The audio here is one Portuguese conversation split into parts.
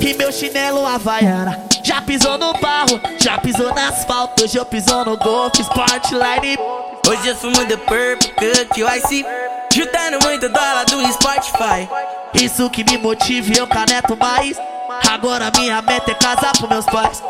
E meu chinelo havaiana Já pisou no barro, já pisou no asfalto Hoje eu pisou no golf, Sportline. Hoje eu fumo The Purple Cut Ice Chutando muito dólar do Spotify. Isso que me motiva e eu caneto mais. Agora minha meta é casar pros meus pais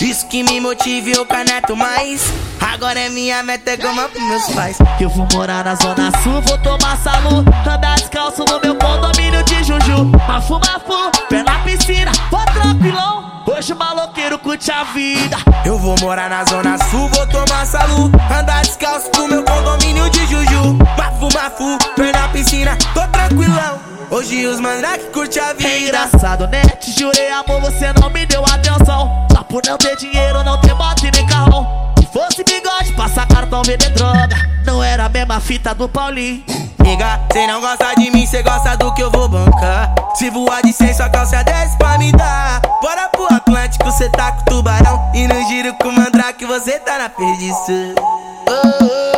Isso que me motiva e eu caneto mais Agora é minha meta é goma pros meus pais. Eu vou morar na zona sul, vou tomar salu Andar descalço no meu condomínio de Juju. Mafu, mafu, pé na piscina, vou tranquilão. Hoje o maloqueiro curte a vida. Eu vou morar na zona sul, vou tomar salu Andar descalço no meu condomínio de Juju. Mafu, mafu, pé na piscina, tô tranquilão. Hoje os mandrake curte a É vida engraçado, né? Te jurei amor, você não me deu Só por não ter dinheiro, não ter moto e nem carrão Se fosse bigode, passar cartão, vender droga Não era a mesma fita do Paulinho Nigga, cê não gosta de mim, cê gosta do que eu vou bancar. Se voar de 100, sua calça desce pra me dar. Bora pro Atlântico, cê tá com tubarão. E no giro com mandrake, você tá na perdição. Oh, oh,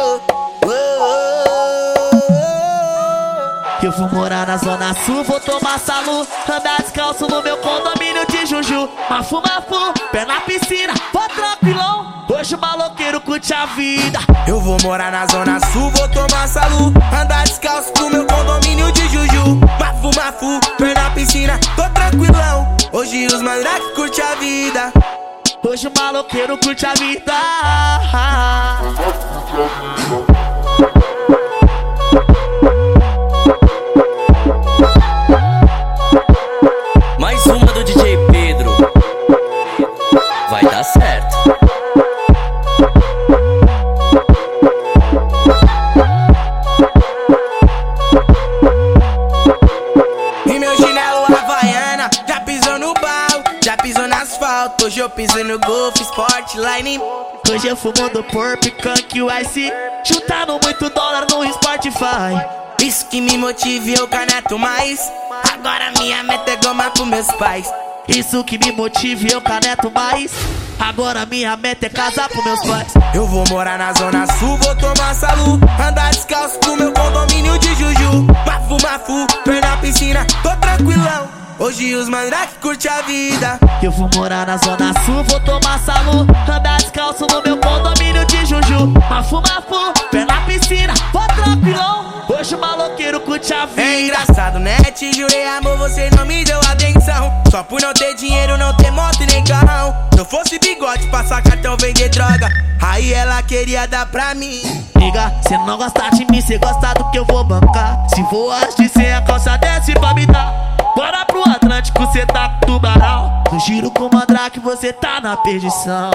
Eu vou morar na zona sul, vou tomar salu Andar descalço no meu condomínio de Juju Mafu, mafu, pé na piscina, vou tranquilão Hoje o maloqueiro curte a vida. Eu vou morar na zona sul, vou tomar salu. Andar descalço no meu condomínio de Juju. Mafu, mafu, pé na piscina, tô tranquilão. Hoje os mandrake curte a vida. Hoje o maloqueiro curte a vida asfalto. Hoje eu piso no Golf Sportline. Hoje eu fumo do Purp, Kunk, Ice Chutando muito dólar no Spotify Isso que me motiva eu caneto mais. Agora minha meta é goma pros meus pais. Isso que me motiva eu caneto mais Agora minha meta é casar pros meus pais Eu vou morar na zona sul, vou tomar salu. Andar descalço no meu condomínio de Juju. Mafu, mafu, pé na piscina, tranquilão. Hoje os mandrake curte a vida. Eu vou morar na zona sul, vou tomar salu Andar descalço no meu condomínio de Juju Mafu, mafu, pé na piscina, vou tranquilão Hoje o maloqueiro curte a É vida engraçado, né? Te jurei amor, você não me deu atenção. Só por não ter dinheiro, não ter moto e nem carrão. Se eu fosse bigode, passar cartão, vender droga. Aí ela queria dar pra mim. Liga, cê não gosta de mim, cê gosta do que eu vou bancar Se for antes de ser a calça desce pra me dar Bora pro Atlântico, cê tá tubarão No giro com mandrake, você tá na perdição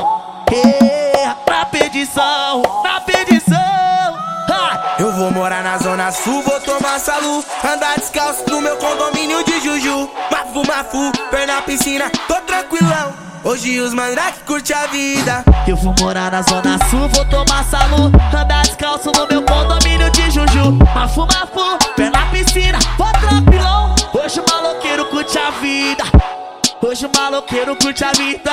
Na perdição, na perdição ha! Eu vou morar na zona sul, vou tomar salu. Andar descalço no meu condomínio de Juju. Mafu, mafu, pé na piscina, tô tranquilão. Hoje os mandrake curte a vida. Eu vou morar na zona sul, vou tomar salu Andar descalço no meu condomínio de Juju Mafu, mafu, pé na piscina, vou tranquilão Hoje o maloqueiro curte a vida. Hoje o maloqueiro curte a vida